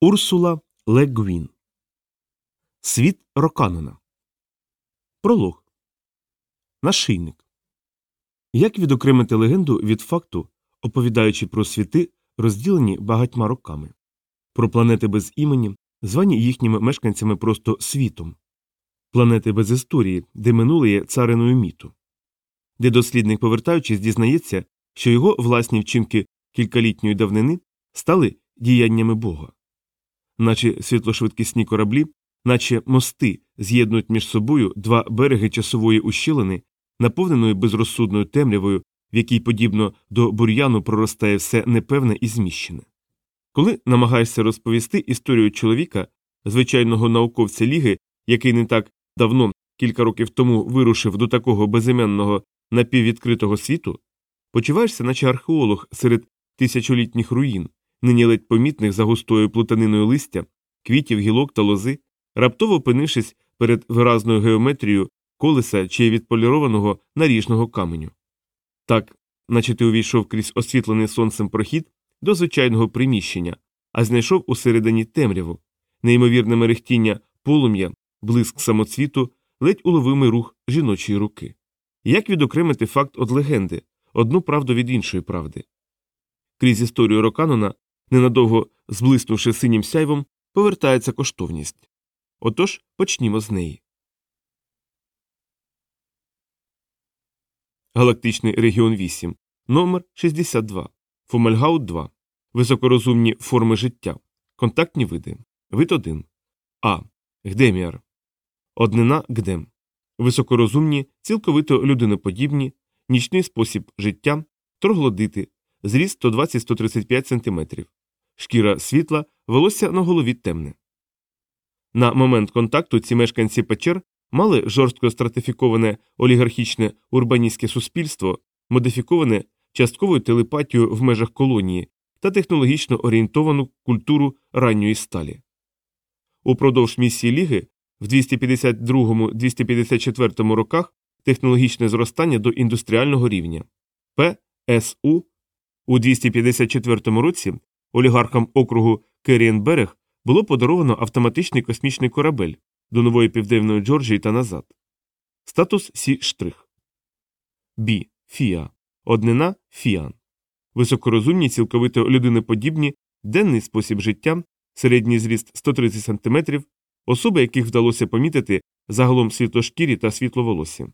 Урсула Легвін. Світ Роканона. Пролог. Нашийник. Як відокремити легенду від факту, оповідаючи про світи, розділені багатьма роками, про планети без імені, звані їхніми мешканцями просто світом, планети без історії, де минуле є цариною міту, де дослідник, повертаючись, дізнається, що його власні вчинки кількалітньої давнини стали діяннями Бога наче світлошвидкісні кораблі, наче мости з'єднують між собою два береги часової ущелини, наповненої безрозсудною темрявою, в якій, подібно до бур'яну, проростає все непевне і зміщене. Коли намагаєшся розповісти історію чоловіка, звичайного науковця ліги, який не так давно, кілька років тому вирушив до такого безіменного напіввідкритого світу, почуваєшся, наче археолог серед тисячолітніх руїн, нині ледь помітних за густою плутаниною листя, квітів, гілок та лози, раптово опинившись перед виразною геометрією колеса чи відполірованого наріжного каменю. Так, наче ти увійшов крізь освітлений сонцем прохід до звичайного приміщення, а знайшов усередині темряву, неймовірне мерехтіння полум'я, блиск самоцвіту, ледь уловимий рух жіночої руки. Як відокремити факт від легенди, одну правду від іншої правди? Крізь історію Роканнона ненадовго зблиснувши синім сяйвом, повертається коштовність. Отож почнімо з неї. Галактичний регіон 8, номер 62, Фомальгаут 2. Високорозумні форми життя. Контактні види. Вид 1. А. Гдеміар. Однина Гдем. Високорозумні, цілковито людиноподібні, нічний спосіб життя, троглодити, зріст 120-135 см шкіра світла, волосся на голові темне. На момент контакту ці мешканці печер мали жорстко стратифіковане олігархічне урбаністське суспільство, модифіковане частковою телепатією в межах колонії та технологічно орієнтовану культуру ранньої сталі. Упродовж місії Ліги в 252-254 роках технологічне зростання до індустріального рівня ПСУ у 254 році олігархам округу Керієнберег було подаровано автоматичний космічний корабель до нової південної Джорджії та назад. Статус Сі штрих. Бі. Фіа. Однина Фіан. Високорозумні, цілковито людиноподібні, денний спосіб життя, середній зріст 130 см, особи, яких вдалося помітити загалом світлошкірі та світловолосі.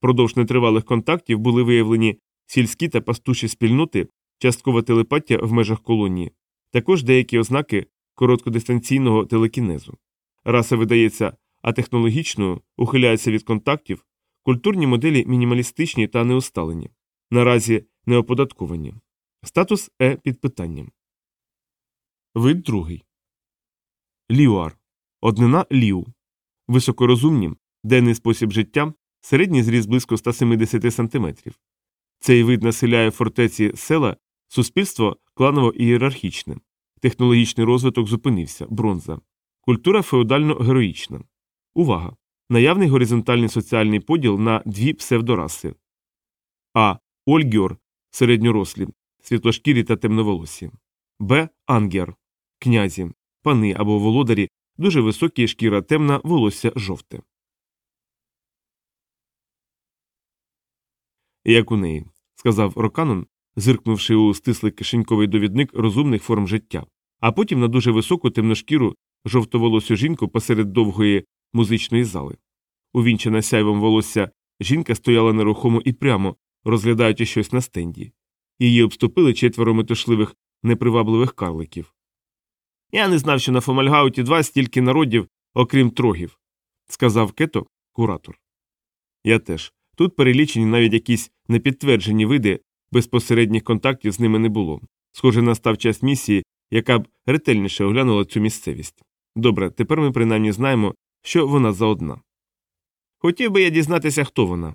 Продовж нетривалих контактів були виявлені сільські та пастуші спільноти, часткова телепатія в межах колонії, також деякі ознаки короткодистанційного телекінезу. Раса видається атехнологічною, ухиляється від контактів, культурні моделі мінімалістичні та неусталені, наразі не оподатковані. Статус Е під питанням. Вид другий. Ліуар. Однина ліу. Високорозумні, денний спосіб життя, середній зріст близько 170 см. Цей вид населяє фортеці села Суспільство кланово ієрархічне, технологічний розвиток зупинився, бронза, культура феодально героїчна. Увага! Наявний горизонтальний соціальний поділ на дві псевдораси А. Ольгьор середньорослі, світлошкірі та темноволосі, Б. Ангер князі, пани або володарі, дуже високі шкіра темна, волосся жовте. Як у неї, сказав Роканнон, зиркнувши у стислий кишеньковий довідник розумних форм життя, а потім на дуже високу темношкіру жовтоволосю жінку посеред довгої музичної зали. Увінчена сяйвом волосся жінка стояла нерухомо і прямо, розглядаючи щось на стенді. Її обступили четверо метушливих, непривабливих карликів. Я не знав, що на Фомальгауті 2 стільки народів, окрім трогів, сказав Кето куратор. Я теж. Тут перелічені навіть якісь непідтверджені види, Безпосередніх контактів з ними не було. Схоже, настав час місії, яка б ретельніше оглянула цю місцевість. Добре, тепер ми принаймні знаємо, що вона за одна. Хотів би я дізнатися, хто вона.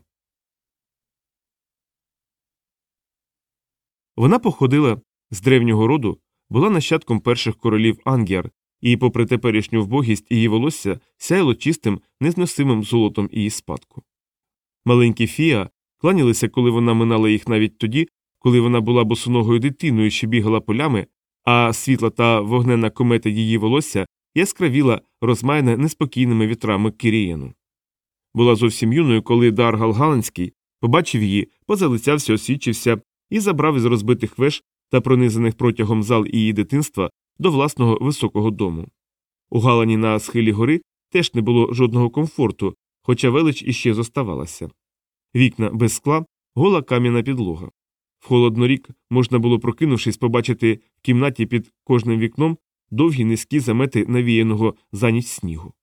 Вона походила з древнього роду, була нащадком перших королів Ангіар, і, попри теперішню вбогість, її волосся сяяло чистим, незносимим золотом її спадку. Маленькі Фіа кланялися, коли вона минала їх навіть тоді, коли вона була босоногою дитиною, що бігала полями, а світла та вогненна комета її волосся яскравіла розмайне неспокійними вітрами Кірієну. Була зовсім юною, коли Даргал Галанський побачив її, позалицявся, освічився і забрав із розбитих веж та пронизаних протягом зал її дитинства до власного високого дому. У Галані на схилі гори теж не було жодного комфорту, хоча велич іще зоставалася. Вікна без скла, гола кам'яна підлога. В холодну рік можна було, прокинувшись, побачити в кімнаті під кожним вікном довгі низькі замети навіяного за ніч снігу.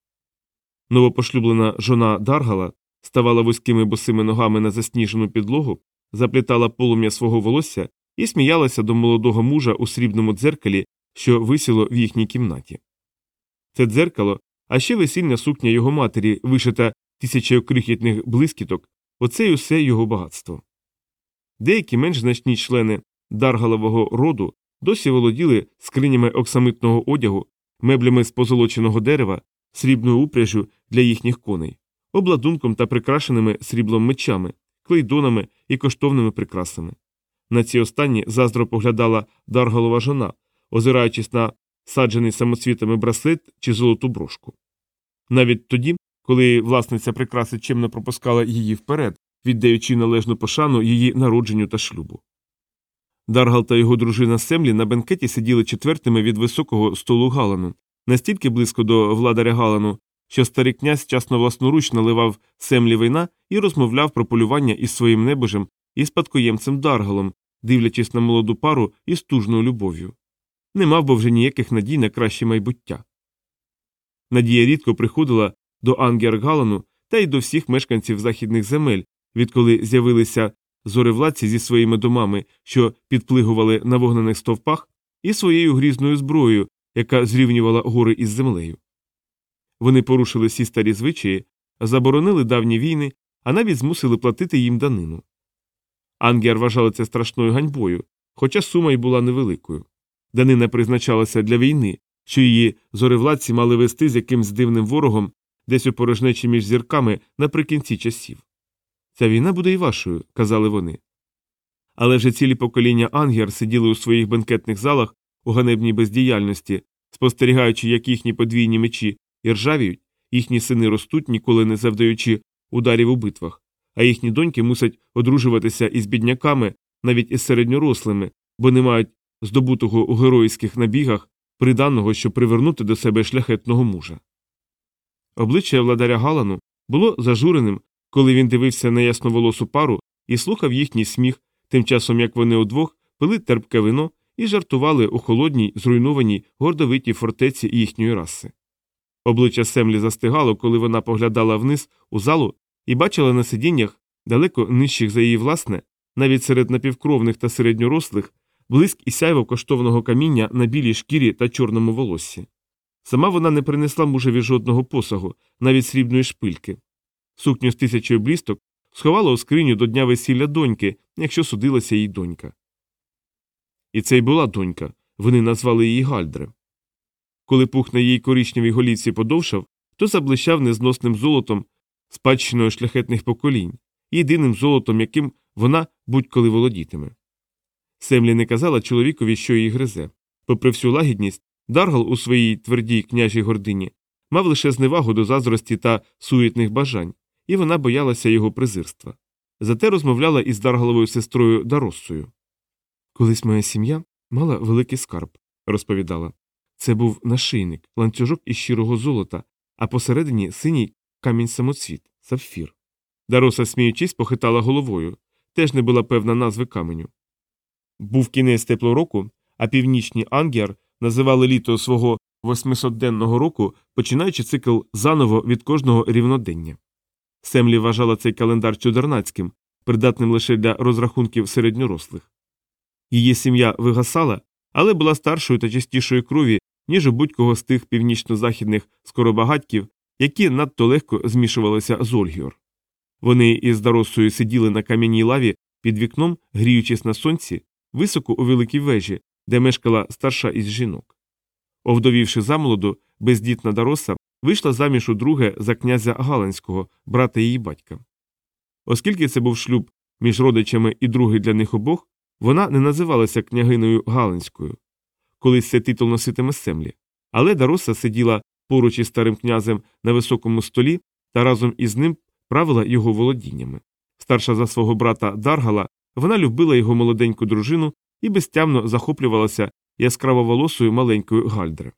Новопошлюблена жона Даргала ставала вузькими босими ногами на засніжену підлогу, заплітала полум'я свого волосся і сміялася до молодого мужа у срібному дзеркалі, що висіло в їхній кімнаті. Це дзеркало, а ще весільна сукня його матері, вишита тисячею крихітних блискіток, оце й усе його багатство. Деякі менш значні члени даргалового роду досі володіли скринями оксамитного одягу, меблями з позолоченого дерева, срібною упряжю для їхніх коней, обладунком та прикрашеними сріблом мечами, клейдонами і коштовними прикрасами. На ці останні заздро поглядала даргалова жона, озираючись на саджений самоцвітами браслет чи золоту брошку. Навіть тоді, коли власниця прикраси чимно пропускала її вперед, віддаючи належну пошану її народженню та шлюбу. Даргал та його дружина Семлі на бенкеті сиділи четвертими від високого столу Галану, настільки близько до владаря Галану, що старий князь часно власноруч наливав Семлі вина і розмовляв про полювання із своїм небожем і спадкоємцем Даргалом, дивлячись на молоду пару із тужною любов'ю. Не мав бо вже ніяких надій на краще майбуття. Надія рідко приходила до Ангер Галану та й до всіх мешканців західних земель, відколи з'явилися зоревладці зі своїми домами, що підплигували на вогнених стовпах, і своєю грізною зброєю, яка зрівнювала гори із землею. Вони порушили всі старі звичаї, заборонили давні війни, а навіть змусили платити їм данину. Ангер вважали це страшною ганьбою, хоча сума й була невеликою. Данина призначалася для війни, що її зоревладці мали вести з якимсь дивним ворогом десь у порожнечі між зірками наприкінці часів. Ця війна буде і вашою, казали вони. Але вже цілі покоління ангер сиділи у своїх бенкетних залах у ганебній бездіяльності, спостерігаючи, як їхні подвійні мечі іржавіють, їхні сини ростуть, ніколи не завдаючи ударів у битвах, а їхні доньки мусять одружуватися із бідняками, навіть із середньорослими, бо не мають здобутого у геройських набігах приданого, щоб привернути до себе шляхетного мужа. Обличчя владаря Галану було зажуреним, коли він дивився на ясноволосу пару і слухав їхній сміх, тим часом як вони удвох пили терпке вино і жартували у холодній, зруйнованій гордовитій фортеці їхньої раси. Обличчя Семлі застигало, коли вона поглядала вниз у залу і бачила на сидіннях, далеко нижчих за її власне, навіть серед напівкровних та середньорослих, блиск і сяйво коштовного каміння на білій шкірі та чорному волоссі. Сама вона не принесла мужеві жодного посагу, навіть срібної шпильки. Сукню з тисячою блісток сховала у скриню до дня весілля доньки, якщо судилася їй донька. І це й була донька, вони назвали її Гальдре. Коли пух на її коричневій голівці подовшав, то заблищав незносним золотом спадщиною шляхетних поколінь, єдиним золотом, яким вона будь-коли володітиме. Семлі не казала чоловікові, що її гризе. Попри всю лагідність, Даргал у своїй твердій княжій гордині мав лише зневагу до заздрості та суетних бажань, і вона боялася його презирства. Зате розмовляла із Даргаловою сестрою Дароссою. Колись моя сім'я мала великий скарб, розповідала. Це був нашийник, ланцюжок із щирого золота, а посередині синій камінь самоцвіт, сапфір. Дароса, сміючись, похитала головою, теж не була певна назви каменю. Був кінець теплого року, а північні ангіар називали літо свого 800-денного року, починаючи цикл заново від кожного рівнодення. Семлі вважала цей календар чудернацьким, придатним лише для розрахунків середньорослих. Її сім'я вигасала, але була старшою та чистішої крові, ніж у будь-кого з тих північно-західних скоробагатьків, які надто легко змішувалися з Ольгіор. Вони із Даросою сиділи на кам'яній лаві під вікном, гріючись на сонці, високо у великій вежі, де мешкала старша із жінок. Овдовівши замолоду, бездітна Дароса вийшла заміж у друге за князя Галанського, брата її батька. Оскільки це був шлюб між родичами і другий для них обох, вона не називалася княгиною Галанською. колись цей титул носитиме Семлі. Але Дароса сиділа поруч із старим князем на високому столі та разом із ним правила його володіннями. Старша за свого брата Даргала, вона любила його молоденьку дружину і безтямно захоплювалася яскраво волосою маленькою Гальдре.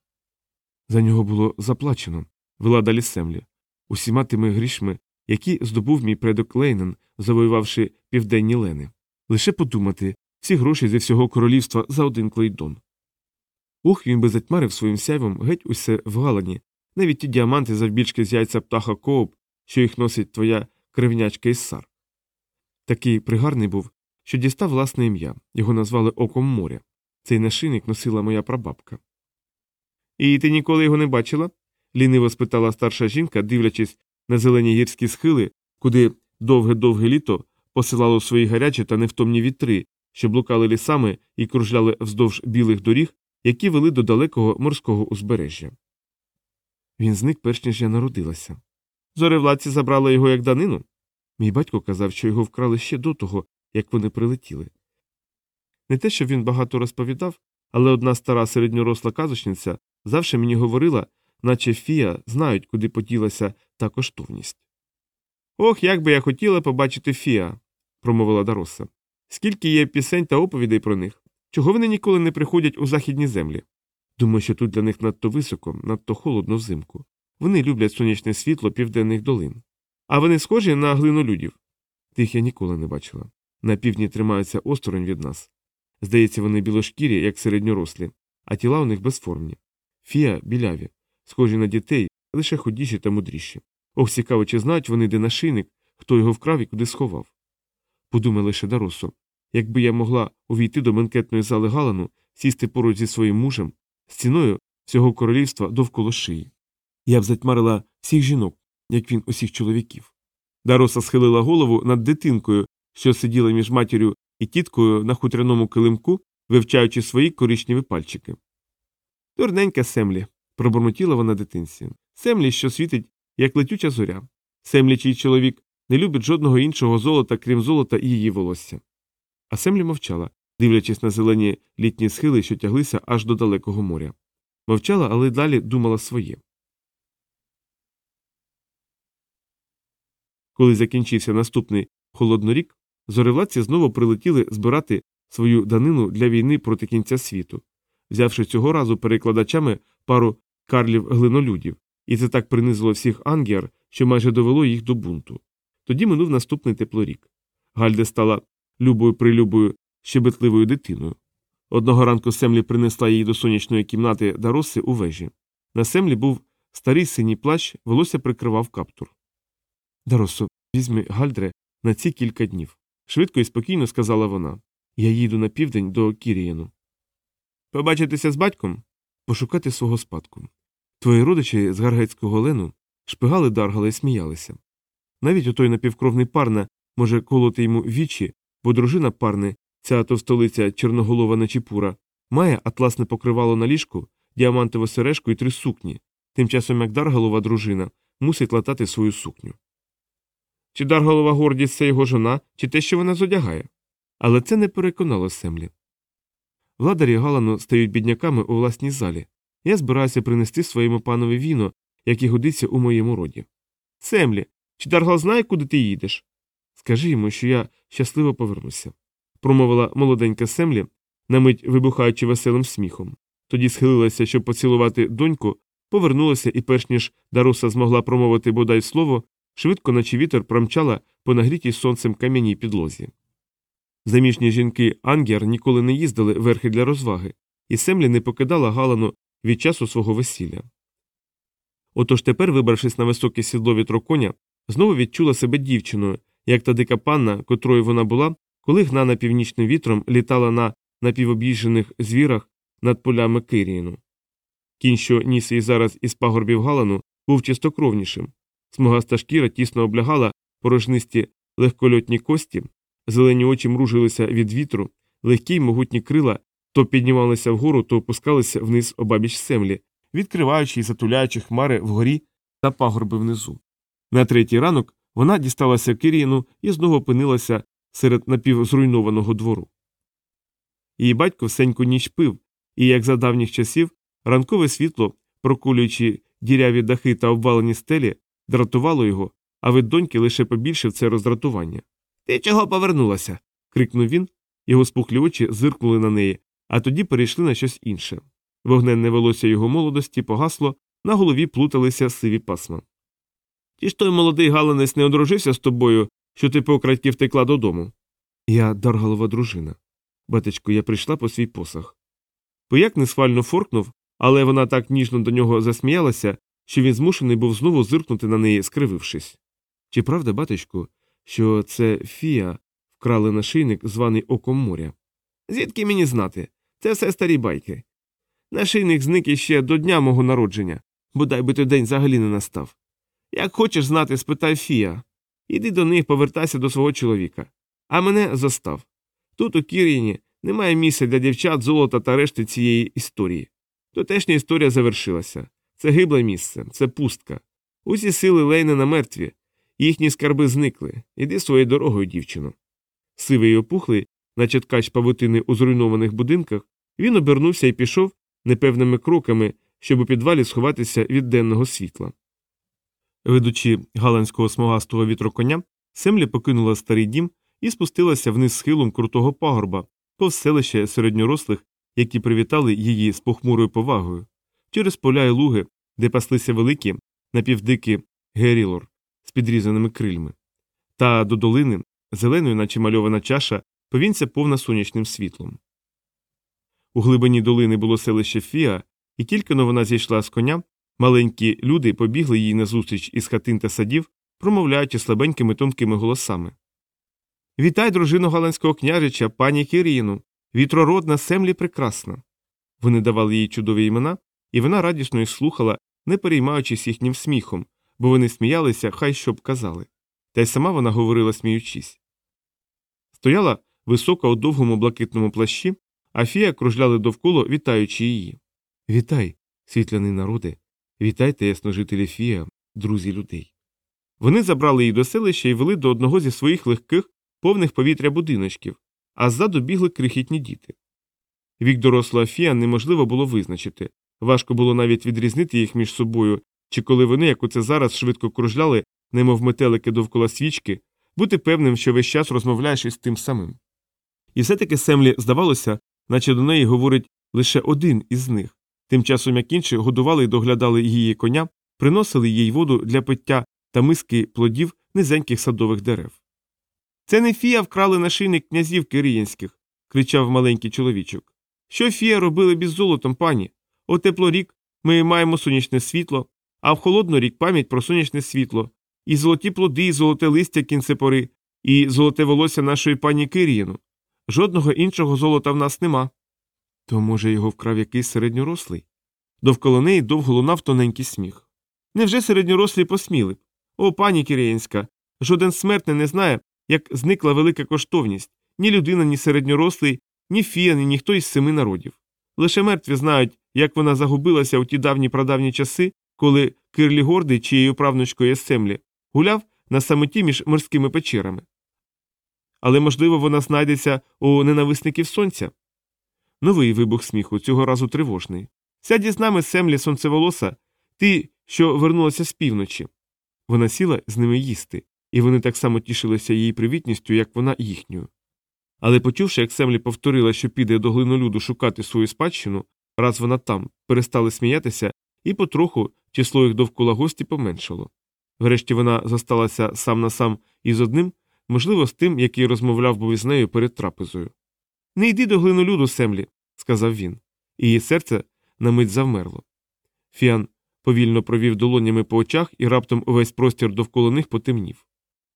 За нього було заплачено, вела далі Семлі, усіма тими грішми, які здобув мій предок Лейнен, завоювавши південні лени. Лише подумати, всі гроші зі всього королівства за один клейдон. Ох, він би затьмарив своїм сяйвом геть усе в галані, навіть ті діаманти завбільшки з яйця птаха кооп, що їх носить твоя кривнячка із сар. Такий пригарний був, що дістав власне ім'я, його назвали Оком моря. Цей нашийник носила моя прабабка. І ти ніколи його не бачила? ліниво спитала старша жінка, дивлячись на зелені гірські схили, куди довге-довге літо посилало свої гарячі та невтомні вітри, що блукали лісами і кружляли вздовж білих доріг, які вели до далекого морського узбережжя. Він зник, перш ніж я народилася. Зоревладці забрали його як данину. Мій батько казав, що його вкрали ще до того, як вони прилетіли. Не те, щоб він багато розповідав, але одна стара середньоросла казочниця завжди мені говорила, наче фія знають, куди поділася та коштовність. Ох, як би я хотіла побачити фія, промовила Дароса. Скільки є пісень та оповідей про них? Чого вони ніколи не приходять у західні землі? Думаю, що тут для них надто високо, надто холодно взимку. Вони люблять сонячне світло південних долин. А вони схожі на глинолюдів. Тих я ніколи не бачила. На півдні тримаються осторонь від нас. Здається, вони білошкірі, як середньорослі, а тіла у них безформні. Фія біляві, схожі на дітей, лише ходіші та мудріші. Ох, цікаво, чи знають вони, де нашийник, хто його вкрав і куди сховав. Подумай лише Даросо, якби я могла увійти до бенкетної зали Галану, сісти поруч зі своїм мужем, стіною всього королівства довкола шиї. Я б затьмарила всіх жінок, як він усіх чоловіків. Дароса схилила голову над дитинкою, що сиділа між матір'ю і тіткою на хутряному килимку, вивчаючи свої коричневі пальчики. Дурненька Семлі, пробурмотіла вона дитинці. Семлі, що світить, як летюча зоря. Семлі, чий чоловік не любить жодного іншого золота, крім золота і її волосся. А Семлі мовчала, дивлячись на зелені літні схили, що тяглися аж до далекого моря. Мовчала, але далі думала своє. Коли закінчився наступний холоднорік, зоревладці знову прилетіли збирати свою данину для війни проти кінця світу, взявши цього разу перекладачами пару карлів глинолюдів, і це так принизило всіх ангіар, що майже довело їх до бунту. Тоді минув наступний теплорік. Гальде стала любою прилюбою щебетливою дитиною. Одного ранку Семлі принесла її до сонячної кімнати Дароси у вежі. На Семлі був старий синій плащ, волосся прикривав каптур. Даросо, візьми Гальдре на ці кілька днів. Швидко і спокійно сказала вона. Я їду на південь до Кірієну. Побачитися з батьком? Пошукати свого спадку. Твої родичі з Гаргетського Лену шпигали даргали і сміялися. Навіть отой напівкровний парна може колоти йому вічі, бо дружина парни, ця товстолиця чорноголова Начіпура, має атласне покривало на ліжку, діамантову сережку і три сукні, тим часом як даргалова дружина мусить латати свою сукню. Чи даргалова гордість це його жона, чи те, що вона зодягає? Але це не переконало Семлі. Владарі Галану стають бідняками у власній залі. Я збираюся принести своєму панові віно, яке годиться у моєму роді. Семлі, чи Даргал знає, куди ти їдеш? Скажи йому, що я щасливо повернуся, промовила молоденька Семлі, на мить вибухаючи веселим сміхом. Тоді схилилася, щоб поцілувати доньку, повернулася і, перш ніж Даруса змогла промовити бодай слово, швидко, наче вітер, промчала по нагрітій сонцем кам'яній підлозі. Заміжні жінки Ангер ніколи не їздили верхи для розваги, і Семлі не покидала Галану від часу свого весілля. Отож тепер, вибравшись на високе сідло вітроконя, знову відчула себе дівчиною, як та дика панна, котрою вона була, коли гнана північним вітром літала на напівоб'їжджених звірах над полями Киріїну. Кінь, що ніс її зараз із пагорбів Галану, був чистокровнішим. Смугаста шкіра тісно облягала порожнисті легкольотні кості, зелені очі мружилися від вітру, легкі й могутні крила то піднімалися вгору, то опускалися вниз обабіч землі, відкриваючи і затуляючи хмари вгорі та пагорби внизу. На третій ранок вона дісталася Киріїну і знову опинилася серед напівзруйнованого двору. Її батько всеньку ніч пив, і, як за давніх часів, ранкове світло, прокулюючи діряві дахи та обвалені стелі, дратувало його, а вид доньки лише побільшив це роздратування. Ти чого повернулася? крикнув він, його спухлі очі зиркнули на неї, а тоді перейшли на щось інше. Вогненне волосся його молодості погасло, на голові плуталися сиві пасма. Ті ж той молодий галанець не одружився з тобою, що ти покрадьки втекла додому. Я даргалова дружина. Батечко, я прийшла по свій посах. Пояк несхвально форкнув, але вона так ніжно до нього засміялася, що він змушений був знову зиркнути на неї, скривившись. Чи правда, батечку, що це фія вкрали нашийник, званий Оком моря? Звідки мені знати? Це все старі байки. Нашийник зник іще до дня мого народження, бодай би той день взагалі не настав. Як хочеш знати, спитай Фія. Іди до них, повертайся до свого чоловіка. А мене застав. Тут, у Кір'їні, немає місця для дівчат, золота та решти цієї історії. Тутешня історія завершилася. Це гибле місце, це пустка. Усі сили Лейнена мертві, їхні скарби зникли. Іди своєю дорогою, дівчино. Сивий і опухлий, наче ткач павутини у зруйнованих будинках, він обернувся і пішов непевними кроками, щоб у підвалі сховатися від денного світла. Ведучи галанського смугастого вітроконя, Семлі покинула старий дім і спустилася вниз схилом крутого пагорба, повз селище середньорослих, які привітали її з похмурою повагою, через поля й луги, де паслися великі, напівдикі герілор з підрізаними крильми, та до долини, зеленою, наче мальована чаша, повінця повна сонячним світлом. У глибині долини було селище Фіа, і тільки но вона зійшла з коня, маленькі люди побігли їй назустріч із хатин та садів, промовляючи слабенькими тонкими голосами. Вітай, дружину голландського княжича, пані Кіріїну, вітрородна семлі прекрасна. Вони давали їй чудові імена, і вона радісно їх слухала, не переймаючись їхнім сміхом, бо вони сміялися, хай що б казали. Та й сама вона говорила, сміючись. Стояла висока у довгому блакитному плащі, а фія кружляли довкола, вітаючи її. Вітай, світляний народи, вітайте, ясножителі Фія, друзі людей. Вони забрали її до селища і вели до одного зі своїх легких, повних повітря будиночків, а ззаду бігли крихітні діти. Вік дорослого Фія неможливо було визначити, важко було навіть відрізнити їх між собою, чи коли вони, як оце зараз, швидко кружляли, немов метелики довкола свічки, бути певним, що весь час розмовляєш із тим самим. І все таки Семлі здавалося, наче до неї говорить лише один із них, тим часом як інші годували і доглядали її коня, приносили їй воду для пиття та миски плодів низеньких садових дерев. Це не фія вкрали нашийник князів киріїнських, кричав маленький чоловічок. Що фія робили біз золотом, пані? У теплорік ми маємо сонячне світло, а в холоднорік пам'ять про сонячне світло, і золоті плоди, і золоте листя кінцепори, і золоте волосся нашої пані Киріїну. Жодного іншого золота в нас нема. То, може, його вкрав якийсь середньорослий? Довкола неї довго лунав тоненький сміх. Невже середньорослі посміли? О, пані Кірєїнська, жоден смертний не знає, як зникла велика коштовність ні людина, ні середньорослий, ні фія, ні ніхто із семи народів. Лише мертві знають, як вона загубилася у ті давні прадавні часи, коли Кирлі Гордий, чиєю правнучкою Есемлі, гуляв на самоті між морськими печерами. Але, можливо, вона знайдеться у ненависників сонця. Новий вибух сміху, цього разу тривожний. Сядь із нами, Семлі, сонцеволоса, ти, що вернулася з півночі. Вона сіла з ними їсти, і вони так само тішилися її привітністю, як вона їхньою. Але почувши, як Семлі повторила, що піде до глинолюду шукати свою спадщину, раз вона там, перестали сміятися, і потроху число їх довкола гості поменшало. Врешті вона зосталася сам на сам із одним, можливо, з тим, який розмовляв був із нею перед трапезою. Не йди до глинолюду, Семлі, сказав він. Її серце на мить завмерло. Фіан повільно провів долонями по очах і раптом увесь простір довкола них потемнів.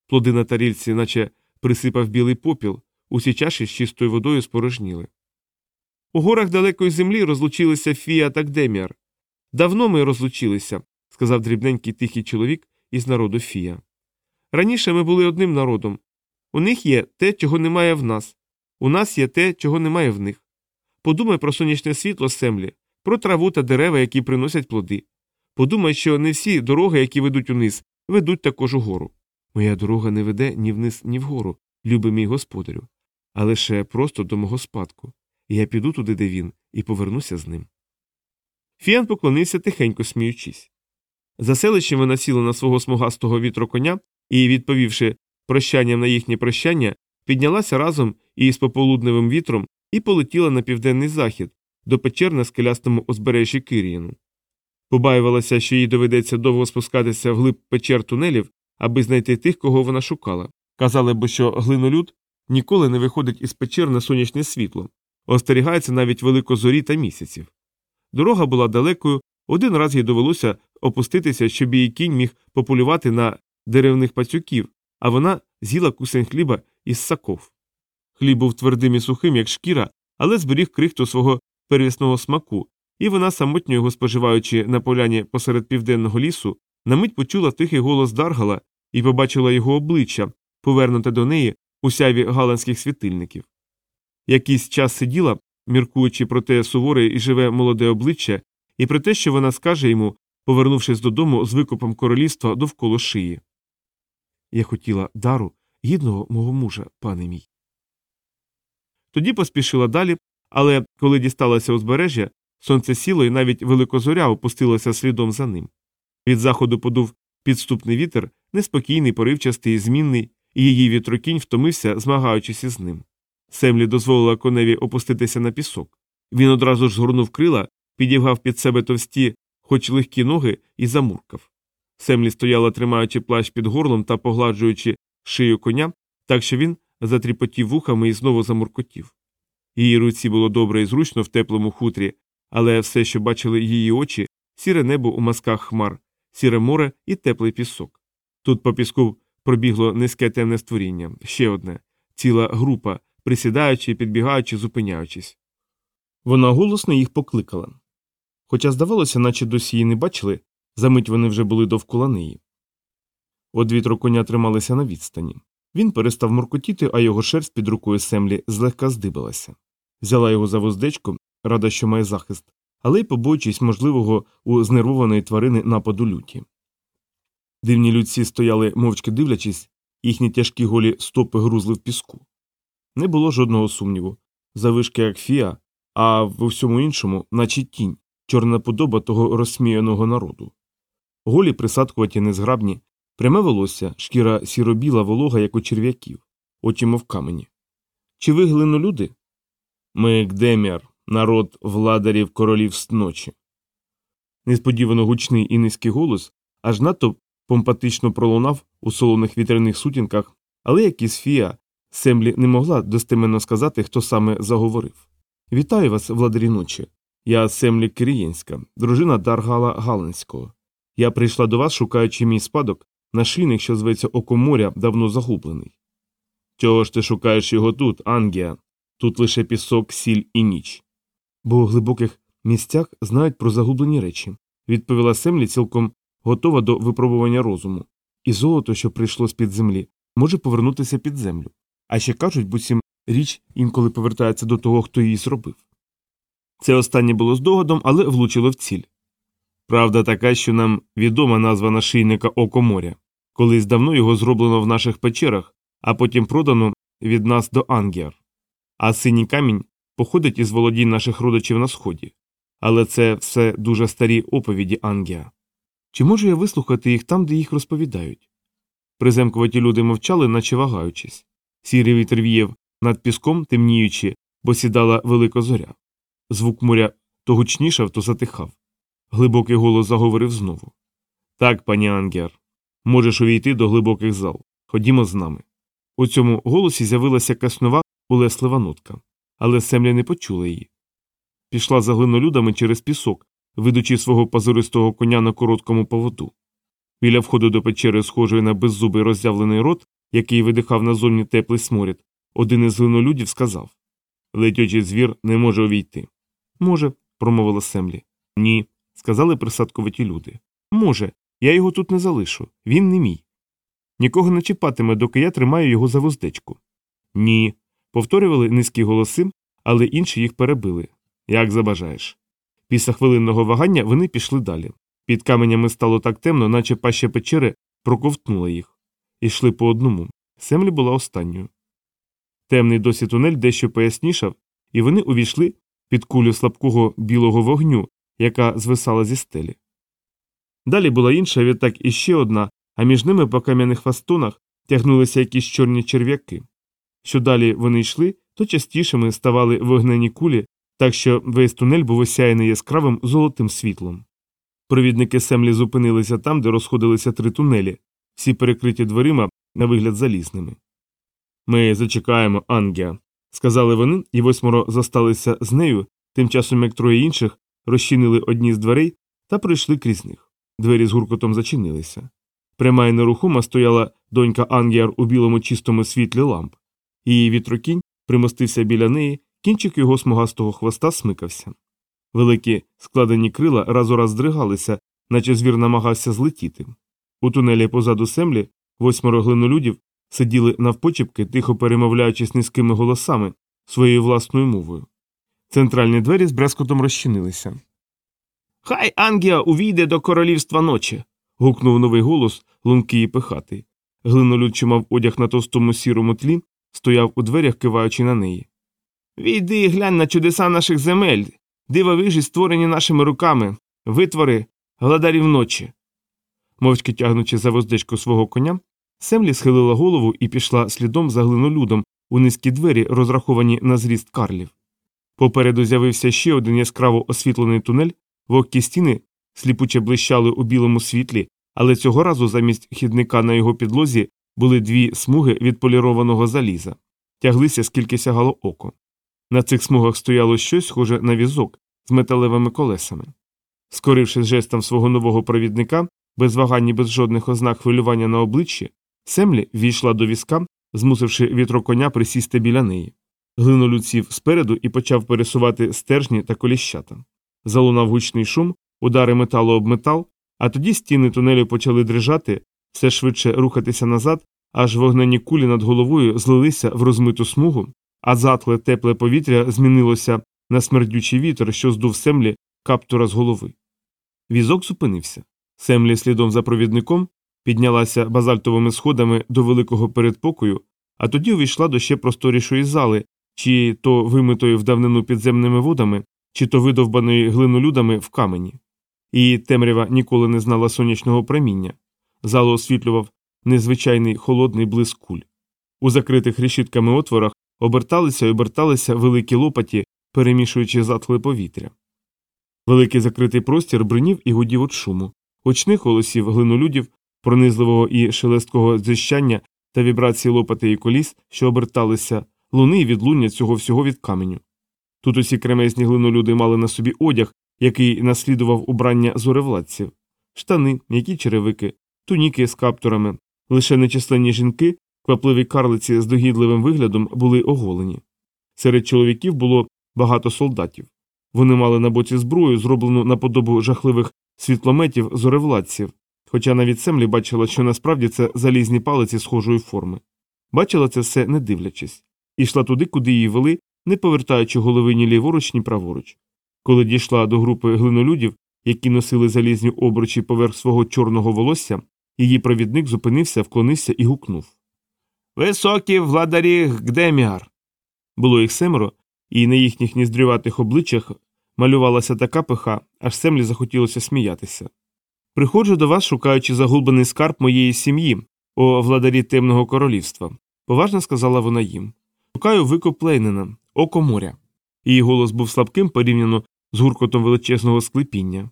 Плоди на тарільці, наче присипав білий попіл, усі чаші з чистою водою спорожніли. У горах далекої землі розлучилися Фія та Гдеміар. Давно ми розлучилися, сказав дрібненький тихий чоловік із народу Фія. Раніше ми були одним народом. У них є те, чого немає в нас, у нас є те, чого немає в них. Подумай про сонячне світло Семлі, про траву та дерева, які приносять плоди. Подумай, що не всі дороги, які ведуть униз, ведуть також угору. Моя дорога не веде ні вниз, ні вгору, любий мій господарю, а лише просто до мого спадку. Я піду туди, де він, і повернуся з ним. Фіан поклонився тихенько сміючись. За селищем вона сіла на свого смугастого вітроконя і, відповівши прощанням на їхнє прощання, піднялася разом із пополудневим вітром і полетіла на південний захід до печер на скелястому узбережжі Кирієну. Побаювалася, що їй доведеться довго спускатися вглиб печер тунелів, аби знайти тих, кого вона шукала. Казали б, що глинолюд ніколи не виходить із печер на сонячне світло, остерігається навіть великозорі та місяців. Дорога була далекою, один раз їй довелося опуститися, щоб її кінь міг пополювати на деревних пацюків, а вона з'їла кусень хліба із саков. Хліб був твердим і сухим, як шкіра, але зберіг крихту свого первісного смаку, і вона, самотньо його споживаючи на поляні посеред південного лісу, на мить почула тихий голос Даргала і побачила його обличчя, повернуте до неї у сяйві галанських світильників. Якийсь час сиділа, міркуючи про те суворе і живе молоде обличчя, і про те, що вона скаже йому, повернувшись додому з викупом королівства довкола шиї. Я хотіла дару гідного мого мужа, пане мій. Тоді поспішила далі, але коли дісталася узбережжя, сонце сіло і навіть великозоря опустилася слідом за ним. Від заходу подув підступний вітер, неспокійний, поривчастий, змінний, і її вітрокінь втомився, змагаючись із ним. Семлі дозволила коневі опуститися на пісок. Він одразу ж згорнув крила, підігав під себе товсті, хоч легкі ноги, і замуркав. Семлі стояла, тримаючи плащ під горлом та погладжуючи шию коня, так що він затріпотів вухами і знову замуркотів. Її руці було добре і зручно в теплому хутрі, але все, що бачили її очі, сіре небо у масках хмар, сіре море і теплий пісок. Тут по піску пробігло низьке темне створіння, ще одне ціла група, присідаючи, підбігаючи, зупиняючись. Вона голосно їх покликала. Хоча, здавалося, наче досі її не бачили, замить вони вже були довкола неї. От дві коня трималися на відстані. Він перестав муркотіти, а його шерсть під рукою Семлі злегка здибалася. Взяла його за вуздечку, рада, що має захист, але й побоюючись можливого у знервованої тварини нападу люті. Дивні людці стояли, мовчки дивлячись, їхні тяжкі голі стопи грузли в піску. Не було жодного сумніву. Завишки як фіа, а в усьому іншому, наче тінь, чорна подоба того розсміяного народу. Голі присадкуваті незграбні, пряме волосся, шкіра сіро-біла волога, як у черв'яків, очі мов камені. Чи ви глинолюди? Ми Гдемір, народ владарів королів ночі. Несподівано гучний і низький голос аж надто помпатично пролунав у солоних вітряних сутінках, але як із фія, Семлі не могла достеменно сказати, хто саме заговорив. Вітаю вас, владарі ночі. Я Семлі Кирієнська, дружина Даргала Галинського. Я прийшла до вас, шукаючи мій спадок, нашийник, що зветься Око моря, давно загублений. Чого ж ти шукаєш його тут, Ангія? Тут лише пісок, сіль і ніч. Бо у глибоких місцях знають про загублені речі, відповіла Семлі цілком готова до випробування розуму. І золото, що прийшло з під землі, може повернутися під землю. А ще кажуть, буцім річ інколи повертається до того, хто її зробив. Це останнє було здогадом, але влучило в ціль. Правда така, що нам відома назва нашийника Око моря. Колись давно його зроблено в наших печерах, а потім продано від нас до Ангіар. А синій камінь походить із володінь наших родичів на сході. Але це все дуже старі оповіді Ангія. Чи можу я вислухати їх там, де їх розповідають? Приземкуваті люди мовчали, наче вагаючись. Сірий вітер віяв над піском, темніючи, бо сідала велика зоря. Звук моря то гучнішав, то затихав. Глибокий голос заговорив знову. Так, пані Ангер, можеш увійти до глибоких зал. Ходімо з нами. У цьому голосі з'явилася каснова улеслива нотка, але Семля не почула її. Пішла за глинолюдами через пісок, ведучи свого пазуристого коня на короткому поводу. Біля входу до печери, схожої на беззубий роззявлений рот, який видихав назовні теплий сморід, один із глинолюдів сказав Летючий звір не може увійти. Може, промовила Семлі. Ні, сказали присадковиті люди. Може, я його тут не залишу. Він не мій. Нікого не чіпатиме, доки я тримаю його за вуздечку. Ні. Повторювали низькі голоси, але інші їх перебили. Як забажаєш. Після хвилинного вагання вони пішли далі. Під каменями стало так темно, наче паща печери проковтнула їх. Ішли по одному. Семлі була останньою. Темний досі тунель дещо пояснішав, і вони увійшли під кулю слабкого білого вогню, яка звисала зі стелі. Далі була інша, відтак іще одна, а між ними по кам'яних фастонах тягнулися якісь чорні черв'яки. Що далі вони йшли, то частішими ставали вогнені кулі, так що весь тунель був осяяний яскравим золотим світлом. Провідники Семлі зупинилися там, де розходилися три тунелі, всі перекриті дверима на вигляд залізними. Ми зачекаємо Ангія, сказали вони, і восьмеро зосталися з нею, тим часом як троє інших розчинили одні з дверей та пройшли крізь них. Двері з гуркотом зачинилися. Пряма й нерухома стояла донька Ангіар у білому чистому світлі ламп. Її вітрокінь примостився біля неї, кінчик його смугастого хвоста смикався. Великі складені крила раз у раз здригалися, наче звір намагався злетіти. У тунелі позаду семлі восьмеро глинолюдів сиділи навпочіпки, тихо перемовляючись низькими голосами своєю власною мовою. Центральні двері з брескотом розчинилися. Хай Ангія увійде до королівства ночі. гукнув новий голос, лункий і пихатий. Глинолюд, що мав одяг на товстому сірому тлі, стояв у дверях, киваючи на неї. Війди і глянь на чудеса наших земель, дивовижі, створені нашими руками, витвори гладарів ночі. Мовчки тягнучи за воздечку свого коня, Семлі схилила голову і пішла слідом за глинолюдом у низькі двері, розраховані на зріст карлів. Попереду з'явився ще один яскраво освітлений тунель, вогкі стіни сліпуче блищали у білому світлі, але цього разу замість хідника на його підлозі були дві смуги відполірованого заліза, тяглися скільки сягало око. На цих смугах стояло щось схоже на візок з металевими колесами. Скоривши жестом свого нового провідника, без вагань і без жодних ознак хвилювання на обличчі, Семлі війшла до візка, змусивши вітроконя присісти біля неї. Глинолюд сів спереду і почав пересувати стержні та коліщата. Залунав гучний шум, удари металу об метал, а тоді стіни тунелю почали дрижати, все швидше рухатися назад, аж вогнені кулі над головою злилися в розмиту смугу, а затле тепле повітря змінилося на смердючий вітер, що здув семлі каптура з голови. Візок зупинився. Семлі слідом за провідником піднялася базальтовими сходами до великого передпокою, а тоді увійшла до ще просторішої зали, чи то вимитої в давнину підземними водами, чи то видовбаної глинолюдами в камені. Її темрява ніколи не знала сонячного проміння. Залу освітлював незвичайний холодний блиск куль. У закритих решітками отворах оберталися і оберталися великі лопаті, перемішуючи затле повітря. Великий закритий простір бринів і гудів від шуму, очних голосів глинолюдів, пронизливого і шелесткого дзищання та вібрації лопати і коліс, що оберталися, луни і відлуння цього всього від каменю. Тут усі кремезні глинолюди мали на собі одяг, який наслідував убрання зоревладців, штани, м'які черевики, туніки з каптурами, лише нечисленні жінки, квапливі карлиці з догідливим виглядом були оголені. Серед чоловіків було багато солдатів. Вони мали на боці зброю, зроблену наподобу жахливих світлометів зоревладців, хоча навіть Семлі бачила, що насправді це залізні палиці схожої форми. Бачила це все, не дивлячись, і йшла туди, куди її вели, не повертаючи голови ні ліворуч, ні праворуч. Коли дійшла до групи глинолюдів, які носили залізні обручі поверх свого чорного волосся, її провідник зупинився, вклонився і гукнув Високі владарі Гдеміар. Було їх семеро, і на їхніх ніздрюватих обличчях малювалася така пиха, аж семлі захотілося сміятися. Приходжу до вас, шукаючи загублений скарб моєї сім'ї, о владарі темного королівства, поважно сказала вона їм. Шукаю викуп Лейнена, око моря. Її голос був слабким порівняно з гуркотом величезного склепіння.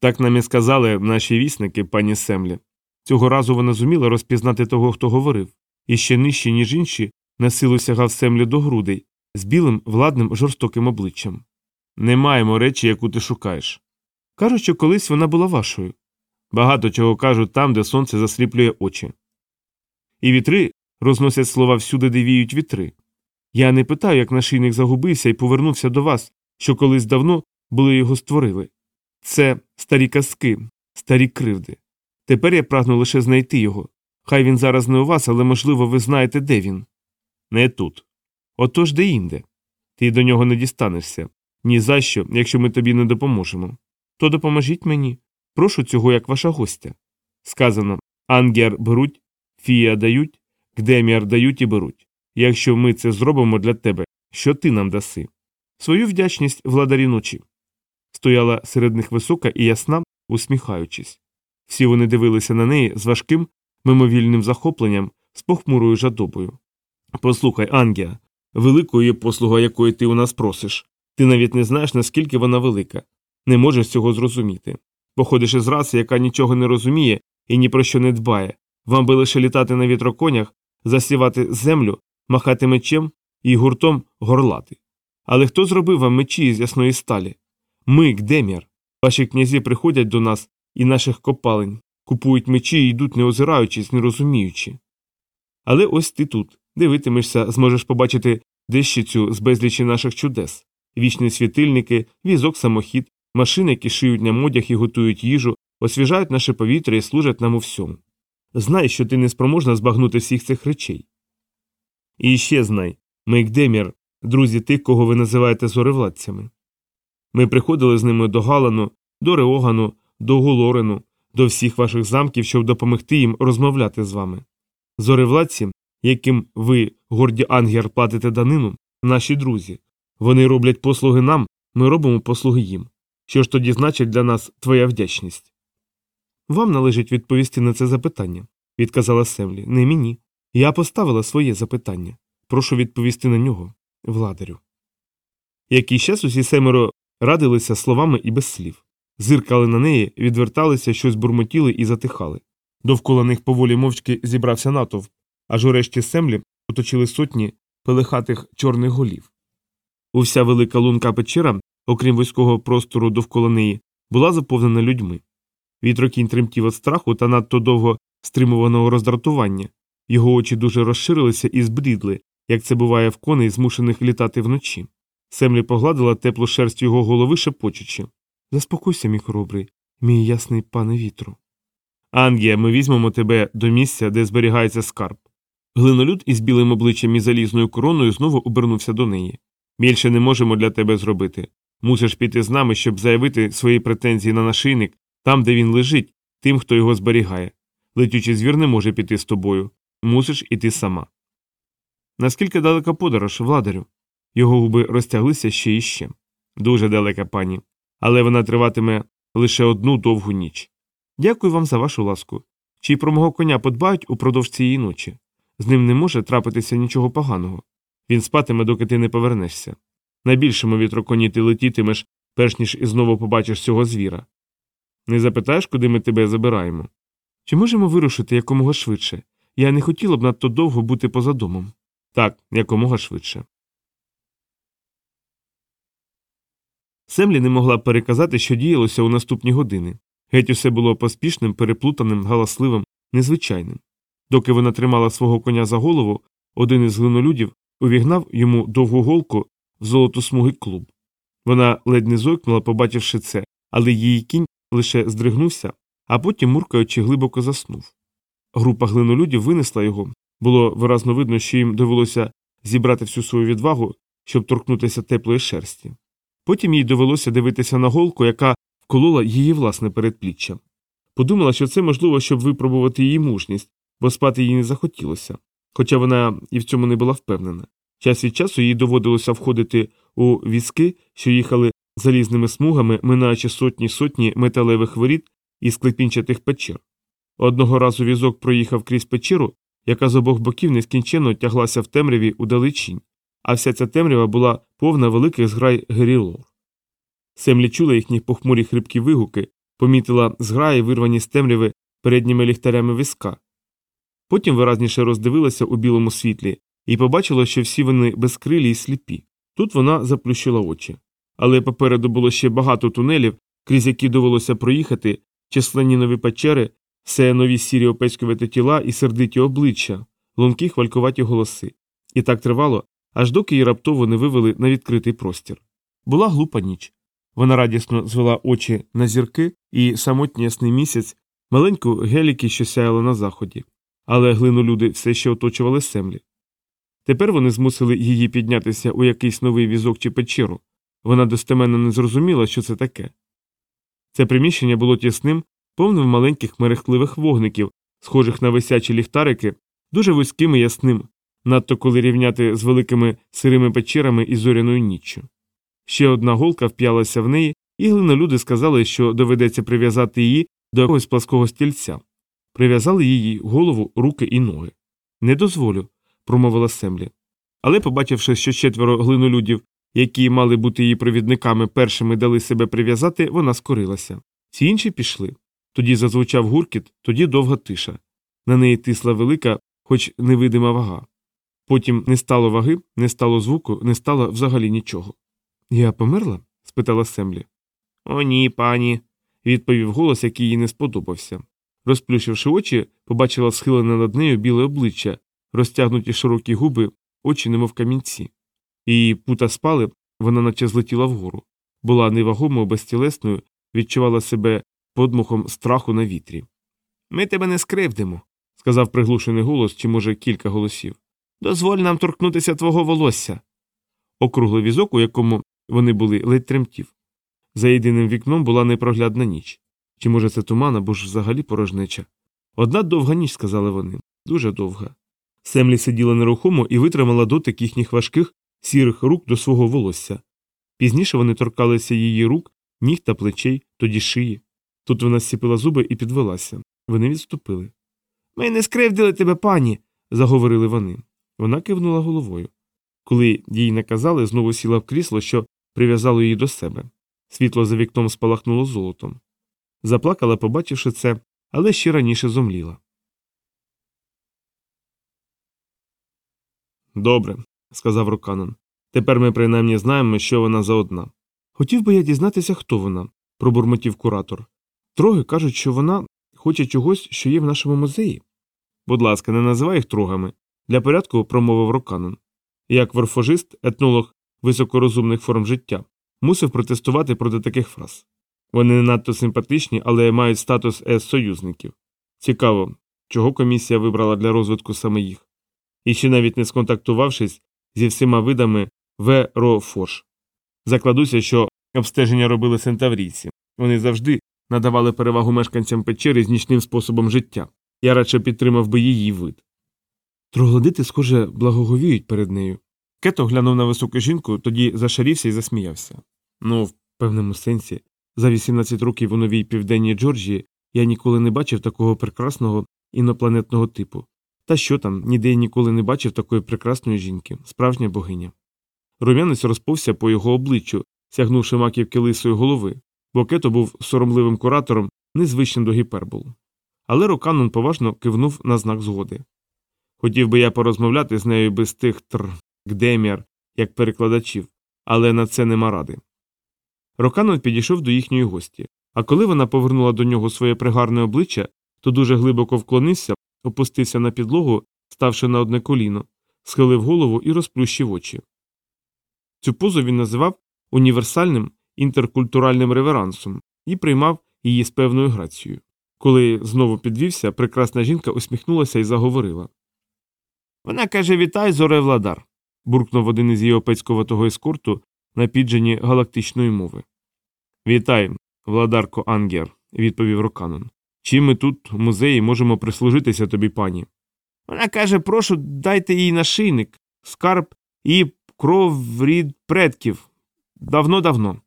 Так нам і сказали наші вісники, пані Семлі. Цього разу вона зуміла розпізнати того, хто говорив, і ще нижче, ніж інші, на силу сягав Семлі до грудей, з білим, владним, жорстоким обличчям. Не маємо речі, яку ти шукаєш. Кажуть, що колись вона була вашою. Багато чого кажуть там, де сонце засліплює очі. І вітри розносять слова всюди, де віють вітри. Я не питаю, як нашийник загубився і повернувся до вас, що колись давно були його створили. Це старі казки, старі кривди. Тепер я прагну лише знайти його. Хай він зараз не у вас, але, можливо, ви знаєте, де він. Не тут. Отож де інде. Ти до нього не дістанешся. Ні за що, якщо ми тобі не допоможемо. То допоможіть мені. Прошу цього як ваша гостя. Сказано Ангер беруть, фія дають, Гдеміар дають і беруть. Якщо ми це зробимо для тебе, що ти нам даси? Свою вдячність владарі ночі. Стояла серед них висока і ясна, усміхаючись. Всі вони дивилися на неї з важким, мимовільним захопленням, з похмурою жадобою. Послухай, Ангія, великою є послуга, якої ти у нас просиш. Ти навіть не знаєш, наскільки вона велика. Не можеш цього зрозуміти. Походиш із раси, яка нічого не розуміє і ні про що не дбає. Вам би лише літати на вітроконях, засівати землю, махати мечем і гуртом горлати. Але хто зробив вам мечі із ясної сталі? Ми, Гдемір. Ваші князі приходять до нас і наших копалень, купують мечі і йдуть, не озираючись, не розуміючи. Але ось ти тут, дивитимешся, зможеш побачити дещицю з безлічі наших чудес вічні світильники, візок самохід, машини, які шиють нам одяг і готують їжу, освіжають наше повітря і служать нам у всьому. Знай, що ти не спроможна збагнути всіх цих речей. І ще знай, ми Гдемір, друзі тих, кого ви називаєте зоревладцями. Ми приходили з ними до Галану, до Реогану, до Гулорену, до всіх ваших замків, щоб допомогти їм розмовляти з вами. Зоревладці, яким ви, горді ангер, платите данину, наші друзі. Вони роблять послуги нам, ми робимо послуги їм. Що ж тоді значить для нас твоя вдячність? Вам належить відповісти на це запитання, відказала Семлі. Не мені. Я поставила своє запитання. Прошу відповісти на нього, владарю. Якийсь час усі семеро радилися словами і без слів. Зиркали на неї, відверталися, щось бурмотіли і затихали. Довкола них поволі мовчки зібрався натовп, аж урешті семлі оточили сотні пелехатих чорних голів. Уся велика лунка печера, окрім вузького простору довкола неї, була заповнена людьми. Вітрокінь тремтів від страху та надто довго стримуваного роздратування. Його очі дуже розширилися і збрідли, як це буває в коней, змушених літати вночі. Семлі погладила теплу шерсть його голови, шепочучи. Заспокойся, мій хоробрий, мій ясний пане вітру. Ангія, ми візьмемо тебе до місця, де зберігається скарб. Глинолюд із білим обличчям і залізною короною знову обернувся до неї. Більше не можемо для тебе зробити. Мусиш піти з нами, щоб заявити свої претензії на нашийник там, де він лежить, тим, хто його зберігає. Летючий звір не може піти з тобою. Мусиш іти сама. Наскільки далека подорож, владарю? Його губи розтяглися ще і ще. Дуже далека, пані. Але вона триватиме лише одну довгу ніч. Дякую вам за вашу ласку. Чи про мого коня подбають упродовж цієї ночі? З ним не може трапитися нічого поганого. Він спатиме, доки ти не повернешся. На більшому вітроконі ти летітимеш, перш ніж і знову побачиш цього звіра. Не запитаєш, куди ми тебе забираємо? Чи можемо вирушити якомога швидше? Я не хотіла б надто довго бути поза домом. Так, якомога швидше. Семлі не могла переказати, що діялося у наступні години. Геть усе було поспішним, переплутаним, галасливим, незвичайним. Доки вона тримала свого коня за голову, один із глинолюдів увігнав йому довгу голку в золотосмугий клуб. Вона ледь не зойкнула, побачивши це, але її кінь лише здригнувся, а потім, муркаючи, глибоко заснув. Група глинолюдів винесла його, було виразно видно, що їм довелося зібрати всю свою відвагу, щоб торкнутися теплої шерсті. Потім їй довелося дивитися на голку, яка вколола її власне передпліччя. Подумала, що це можливо, щоб випробувати її мужність, бо спати їй не захотілося, хоча вона і в цьому не була впевнена. Час від часу їй доводилося входити у візки, що їхали залізними смугами, минаючи сотні сотні металевих воріт і склепінчатих печер. Одного разу візок проїхав крізь печеру, яка з обох боків нескінченно тяглася в темряві у далечінь, а вся ця темрява була повна великих зграй герілов. Семлі чула їхні похмурі хрипкі вигуки, помітила зграї, вирвані з темряви передніми ліхтарями візка. Потім виразніше роздивилася у білому світлі і побачила, що всі вони безкрилі й сліпі. Тут вона заплющила очі. Але попереду було ще багато тунелів, крізь які довелося проїхати, численні нові печери, все нові сірі опецькувати тіла і сердиті обличчя, лункі хвалькуваті голоси. І так тривало, аж доки її раптово не вивели на відкритий простір. Була глупа ніч. Вона радісно звела очі на зірки і самотній ясний місяць, маленьку геліки, що сяяли на заході, але глину люди все ще оточували семлі. Тепер вони змусили її піднятися у якийсь новий візок чи печеру. Вона достеменно не зрозуміла, що це таке. Це приміщення було тісним, повним маленьких мерехтливих вогників, схожих на висячі ліхтарики, дуже вузьким і ясним, надто коли рівняти з великими сирими печерами і зоряною ніччю. Ще одна голка вп'ялася в неї, і глинолюди сказали, що доведеться прив'язати її до якогось плаского стільця. Прив'язали її голову, руки і ноги. Не дозволю, промовила Семлі. Але, побачивши, що четверо глинолюдів, які мали бути її провідниками, першими дали себе прив'язати, вона скорилася. Всі інші пішли. Тоді зазвучав гуркіт, тоді довга тиша. На неї тисла велика, хоч невидима вага. Потім не стало ваги, не стало звуку, не стало взагалі нічого. Я померла? спитала Семлі. О, ні, пані, відповів голос, який їй не сподобався. Розплющивши очі, побачила схилене над нею біле обличчя, розтягнуті широкі губи, очі, немов камінці. Її пута спали, вона наче злетіла вгору. Була невагомо безтілесною, відчувала себе подмухом страху на вітрі. Ми тебе не скривдимо, сказав приглушений голос, чи, може, кілька голосів. Дозволь нам торкнутися твого волосся. Округлий візок, у якому вони були, ледь тремтів. За єдиним вікном була непроглядна ніч. Чи, може, це туман або ж взагалі порожнеча? Одна довга ніч, сказали вони, дуже довга. Семлі сиділа нерухомо і витримала дотик їхніх важких сірих рук до свого волосся. Пізніше вони торкалися її рук, ніг та плечей, тоді шиї. Тут вона зціпила зуби і підвелася. Вони відступили. Ми не скривдили тебе, пані, заговорили вони. Вона кивнула головою. Коли їй наказали, знову сіла в крісло, що прив'язало її до себе. Світло за вікном спалахнуло золотом. Заплакала, побачивши це, але ще раніше зомліла. Добре, сказав Роканон. Тепер ми принаймні знаємо, що вона за одна. Хотів би я дізнатися, хто вона, пробурмотів куратор. Троги кажуть, що вона хоче чогось, що є в нашому музеї. Будь ласка, не називай їх трогами. Для порядку промовив Роканон. Як ворфожист, етнолог високорозумних форм життя, мусив протестувати проти таких фраз. Вони не надто симпатичні, але мають статус ес-союзників. Цікаво, чого комісія вибрала для розвитку саме їх. І ще навіть не сконтактувавшись зі всіма видами ВРОФОШ. Закладуся, що обстеження робили сентаврійці. Вони завжди надавали перевагу мешканцям печери з нічним способом життя. Я радше підтримав би її вид. Троглодити, схоже, благоговіють перед нею. Кето глянув на високу жінку, тоді зашарівся і засміявся. Ну, в певному сенсі, за 18 років у новій південній Джорджії я ніколи не бачив такого прекрасного інопланетного типу. Та що там, ніде я ніколи не бачив такої прекрасної жінки, справжня богиня. Рум'янець розповся по його обличчю, сягнувши маківки лисої голови, бо Кето був соромливим куратором, незвичним до гіперболу. Але Роканон поважно кивнув на знак згоди. Хотів би я порозмовляти з нею без тих тр гдемір, як перекладачів, але на це нема ради. Роканон підійшов до їхньої гості, а коли вона повернула до нього своє пригарне обличчя, то дуже глибоко вклонився, опустився на підлогу, ставши на одне коліно, схилив голову і розплющив очі. Цю позу він називав універсальним інтеркультуральним реверансом і приймав її з певною грацією. Коли знову підвівся, прекрасна жінка усміхнулася і заговорила. Вона каже Вітай, зоре владар. буркнув один із її опецьковатого ескорту на піджені галактичної мови. Вітай, владарко Ангер, відповів Роканон. Чим ми тут, в музеї, можемо прислужитися тобі, пані? Вона каже, прошу, дайте їй нашийник, скарб і кров рід предків. Давно давно.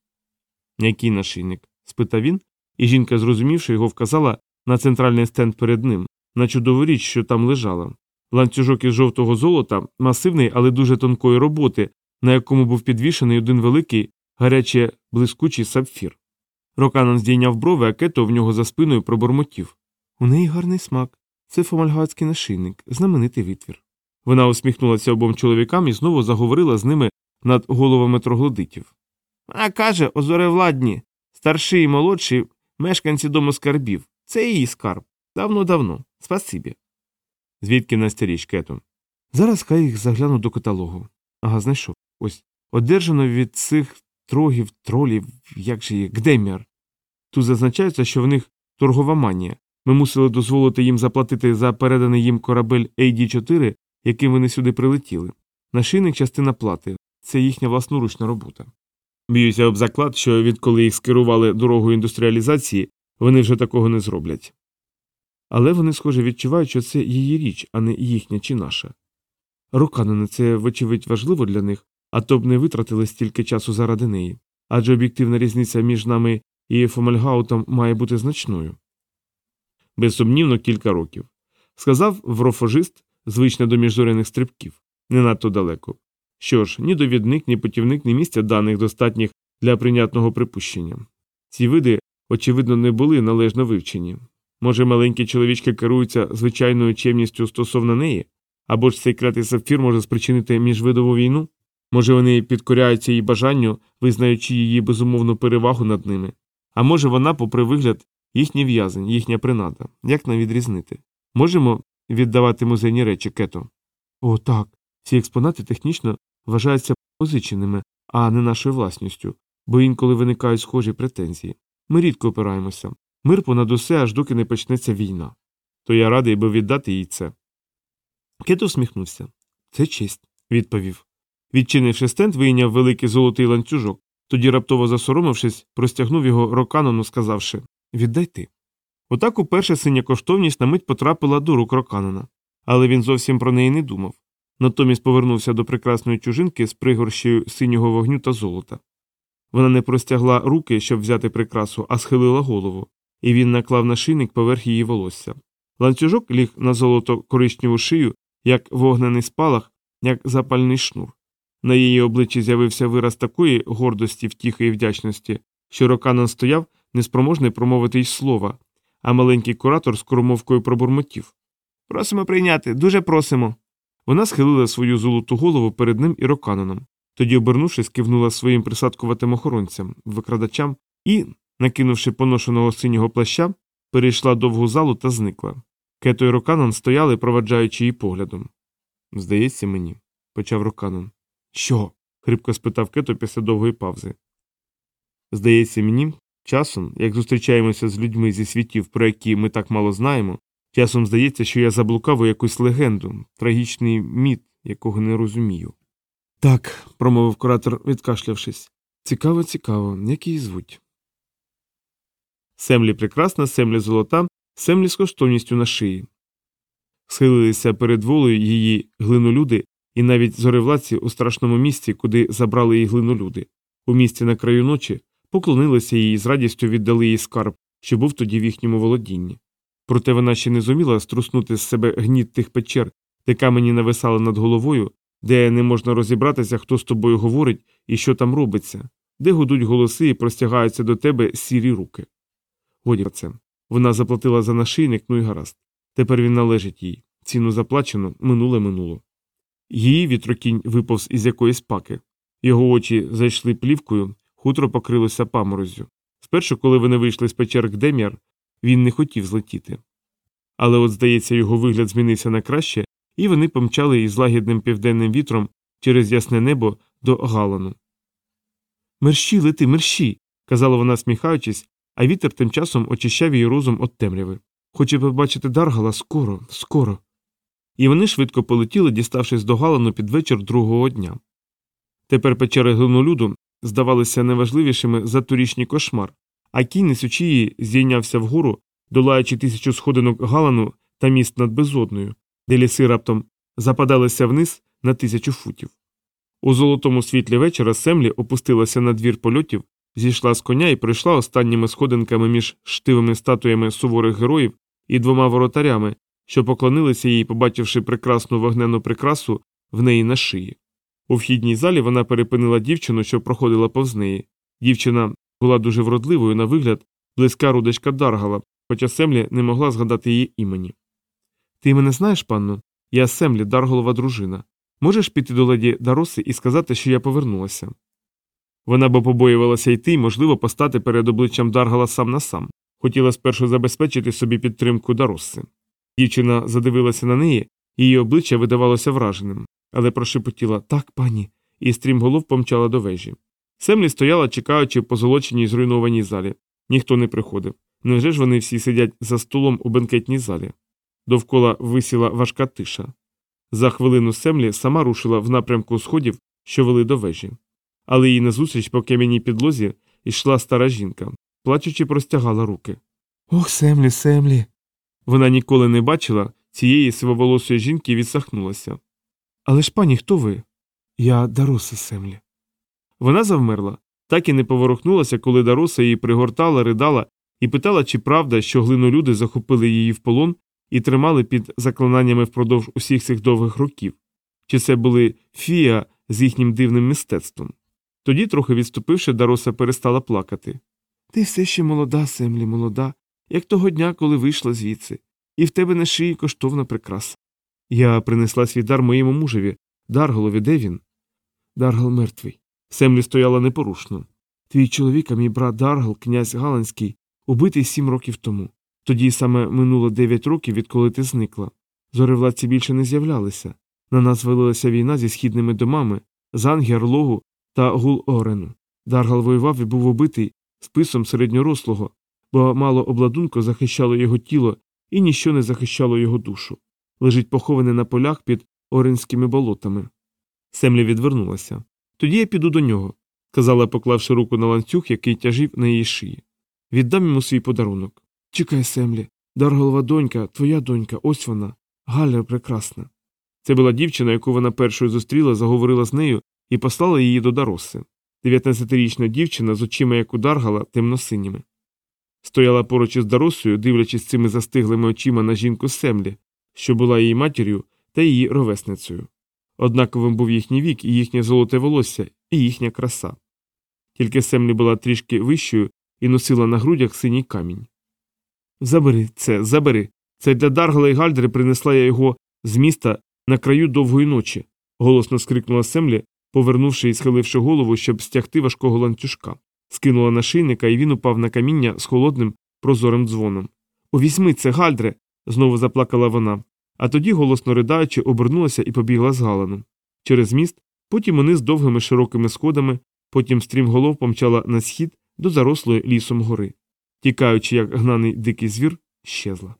Який нашийник? спитав він, і жінка, зрозумівши його, вказала на центральний стенд перед ним, на чудову річ, що там лежала. Ланцюжок із жовтого золота, масивний, але дуже тонкої роботи, на якому був підвішений один великий, гаряче блискучий сапфір. Роканан здійняв брови, а кето в нього за спиною пробормотів. У неї гарний смак. Це фомальгатський нашийник, знаменитий витвір. Вона усміхнулася обом чоловікам і знову заговорила з ними над головами троглодитів. Вона каже, озоревладні, старший і молодший мешканці дому скарбів. Це її скарб. Давно-давно. Спасибі. Звідки Настя річ, Кето? Зараз хай їх загляну до каталогу. Ага, знайшов. Ось. Одержано від цих трогів, тролів, як же їх, гдемір. Тут зазначається, що в них торгова манія. Ми мусили дозволити їм заплатити за переданий їм корабель AD4, яким вони сюди прилетіли. Нашийник частина плати. Це їхня власноручна робота. Б'юся об заклад, що відколи їх скерували дорогою індустріалізації, вони вже такого не зроблять. Але вони, схоже, відчувають, що це її річ, а не їхня чи наша. Руканини це, вочевидь, важливо для них, а то б не витратили стільки часу заради неї. Адже об'єктивна різниця між нами і Фомальгаутом має бути значною. Безсумнівно кілька років. Сказав врофожист, звичний до міжзоряних стрибків, не надто далеко. Що ж, ні довідник, ні путівник не містять даних достатніх для прийнятного припущення. Ці види, очевидно, не були належно вивчені. Може, маленькі чоловічки керуються звичайною чемністю стосовно неї, або ж цей клятий сапфір може спричинити міжвидову війну? Може, вони підкоряються її бажанню, визнаючи її безумовну перевагу над ними, а може, вона, попри вигляд, їхній в'язень, їхня принада. Як нам відрізнити? Можемо віддавати музейні речі кето? О, так. Ці експонати технічно вважаються позиченими, а не нашою власністю, бо інколи виникають схожі претензії. Ми рідко опираємося. Мир понад усе, аж доки не почнеться війна. То я радий би віддати їй це. Кето всміхнувся. Це честь, відповів. Відчинивши стенд, вийняв великий золотий ланцюжок, тоді, раптово засоромившись, простягнув його роканону, сказавши Віддай ти. Отак уперше синя коштовність на мить потрапила до рук роканона, але він зовсім про неї не думав. Натомість повернувся до прекрасної чужинки з пригорщею синього вогню та золота. Вона не простягла руки, щоб взяти прикрасу, а схилила голову, і він наклав нашийник поверх її волосся. Ланцюжок ліг на золото коричневу шию, як вогнений спалах, як запальний шнур. На її обличчі з'явився вираз такої гордості, втіхи і вдячності, що Роканон стояв, неспроможний промовити й слова, а маленький куратор з кормовкою пробурмотів. Просимо прийняти, дуже просимо. Вона схилила свою золоту голову перед ним і Роканоном. Тоді, обернувшись, кивнула своїм присадкуватим охоронцям, викрадачам і, накинувши поношеного синього плаща, перейшла довгу залу та зникла. Кето і Роканон стояли, проваджаючи її поглядом. Здається мені, почав Роканон. Що? хрипко спитав Кето після довгої павзи. Здається мені, часом, як зустрічаємося з людьми зі світів, про які ми так мало знаємо, часом здається, що я заблукав у якусь легенду, трагічний міт, якого не розумію. Так, промовив куратор, відкашлявшись. Цікаво, цікаво, як її звуть. Семлі прекрасна, семлі золота, семлі з коштовністю на шиї. Схилилися перед волею її глинолюди і навіть зоревладці у страшному місці, куди забрали її глинолюди. У місті на краю ночі поклонилися їй і з радістю віддали їй скарб, що був тоді в їхньому володінні. Проте вона ще не зуміла струснути з себе гніт тих печер, де камені нависали над головою, де не можна розібратися, хто з тобою говорить і що там робиться, де гудуть голоси і простягаються до тебе сірі руки. Годі це. Вона заплатила за нашийник, ну і гаразд. Тепер він належить їй. Ціну заплачено, минуле минуло. Її вітрокінь виповз із якоїсь паки. Його очі зайшли плівкою, хутро покрилося паморозю. Спершу, коли вони вийшли з печер Гдем'яр, він не хотів злетіти. Але от, здається, його вигляд змінився на краще, і вони помчали із лагідним південним вітром через ясне небо до Галану. Мерщі, лети, мерщі. казала вона, сміхаючись, а вітер тим часом очищав її розум від темряви. Хоче побачити Даргала скоро, скоро. І вони швидко полетіли, діставшись до Галану під вечір другого дня. Тепер печери глинолюду здавалися неважливішими за торішній кошмар, а кінь несучи її зійнявся вгору, долаючи тисячу сходинок Галану та міст над безодною, де ліси раптом западалися вниз на тисячу футів. У золотому світлі вечора Семлі опустилася на двір польотів, зійшла з коня і пройшла останніми сходинками між штивими статуями суворих героїв і двома воротарями, що поклонилися їй, побачивши прекрасну вогнену прикрасу в неї на шиї. У вхідній залі вона перепинила дівчину, що проходила повз неї. Дівчина була дуже вродливою на вигляд, близька рудочка Даргала, хоча Семлі не могла згадати її імені. Ти мене знаєш, панно? Я Семлі, Дарголова дружина. Можеш піти до леді Дароси і сказати, що я повернулася. Вона бо побоювалася йти і, можливо, постати перед обличчям Даргала сам на сам, хотіла спершу забезпечити собі підтримку Дароси. Дівчина задивилася на неї, її обличчя видавалося враженим, але прошепотіла так, пані, і стрімголов помчала до вежі. Семлі стояла, чекаючи позолоченій зруйнованій залі. Ніхто не приходив. Невже ж вони всі сидять за столом у бенкетній залі? Довкола висіла важка тиша. За хвилину Семлі сама рушила в напрямку сходів, що вели до вежі. Але її назустріч по кам'яній підлозі йшла стара жінка, плачучи, простягала руки. Ох, Семлі, Семлі. Вона ніколи не бачила цієї сивоволосої жінки і відсахнулася. Але ж пані, хто ви? Я Дароса Семлі. Вона завмерла, так і не поворухнулася, коли Дароса її пригортала, ридала і питала, чи правда, що глинолюди захопили її в полон і тримали під заклинаннями впродовж усіх цих довгих років, чи це були фія з їхнім дивним мистецтвом. Тоді, трохи відступивши, Дароса перестала плакати. Ти все ще молода, Семлі, молода, як того дня, коли вийшла звідси, і в тебе на шиї коштовна прикраса. Я принесла свій дар моєму мужеві. Дарголові, де він? Даргал мертвий. Семлі стояла непорушно. Твій чоловік, а мій брат Даргал, князь Галанський, убитий сім років тому. Тоді саме минуло дев'ять років, відколи ти зникла. Зоревладці більше не з'являлися. На нас велилася війна зі східними домами, Зангі, Орлогу та Гул Орену. Даргал воював і був убитий списом середньорослого, бо мало обладунку захищало його тіло і ніщо не захищало його душу. Лежить похований на полях під Оренськими болотами. Семлі відвернулася. Тоді я піду до нього, сказала, поклавши руку на ланцюг, який тяжів на її шиї. Віддам йому свій подарунок. Чекай, Семлі, Дарголова донька, твоя донька, ось вона. Галя прекрасна. Це була дівчина, яку вона першою зустріла, заговорила з нею і послала її до Дароси. Дев'ятнадцятирічна дівчина з очима, як у Даргала, темно-синіми. Стояла поруч із Даросою, дивлячись цими застиглими очима на жінку Семлі, що була її матір'ю та її ровесницею. Однаковим був їхній вік і їхнє золоте волосся, і їхня краса. Тільки Семлі була трішки вищою і носила на грудях синій камінь. Забери це, забери. Це для Даргала і Гальдри принесла я його з міста на краю довгої ночі, голосно скрикнула Семлі, повернувши і схиливши голову, щоб стягти важкого ланцюжка. Скинула нашийника, і він упав на каміння з холодним прозорим дзвоном. Увізьми це, Гальдре. знову заплакала вона, а тоді, голосно ридаючи, обернулася і побігла з Галаном. Через міст, потім униз довгими широкими сходами, потім стрімголов помчала на схід до зарослої лісом гори. Тікаючи, як гнаний дикий звір, щезла.